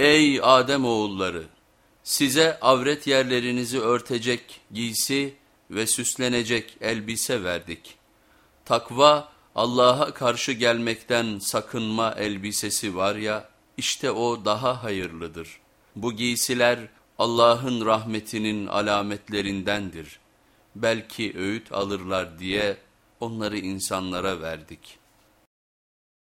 Ey Adem oğulları! Size avret yerlerinizi örtecek giysi ve süslenecek elbise verdik. Takva Allah'a karşı gelmekten sakınma elbisesi var ya, işte o daha hayırlıdır. Bu giysiler Allah'ın rahmetinin alametlerindendir. Belki öğüt alırlar diye onları insanlara verdik.''